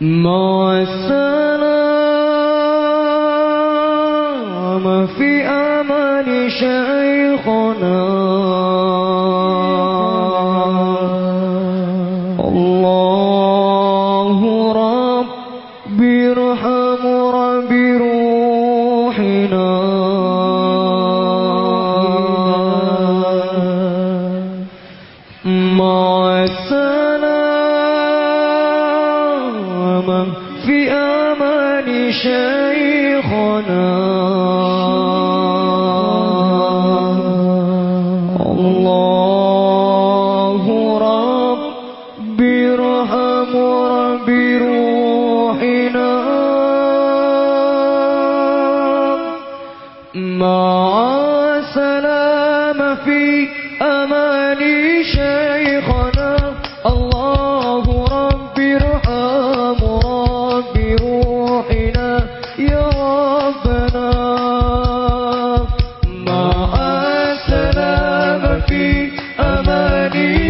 مع السلامة في أمان شأن شيخنا. الله رب برحم رب روحنا. مع سلام في أمان شيخنا. You.